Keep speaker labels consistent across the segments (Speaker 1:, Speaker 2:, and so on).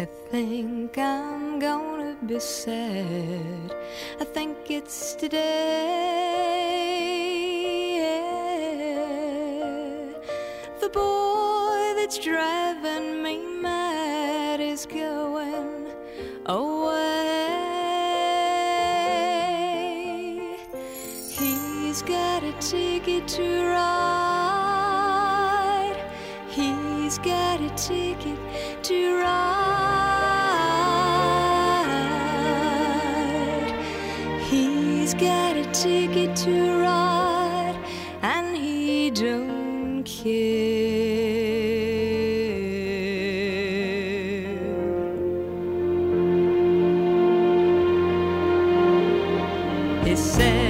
Speaker 1: I think I'm gonna be sad. I think it's today. The boy that's driving me mad is going away. He's got a ticket to ride. He's got a ticket to ride. He's got a ticket to ride, and he don't care. He said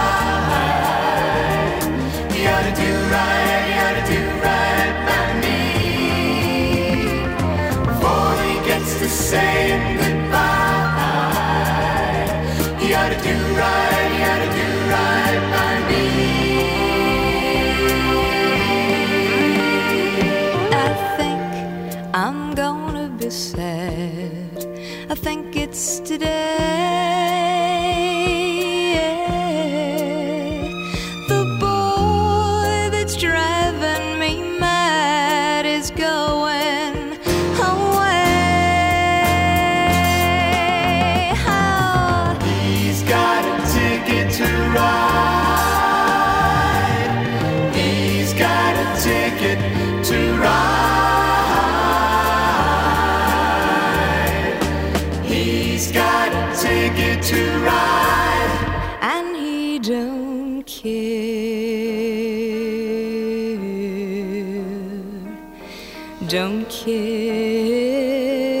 Speaker 1: gonna be sad. I think it's today. Ticket to ride, and he don't care. Don't care.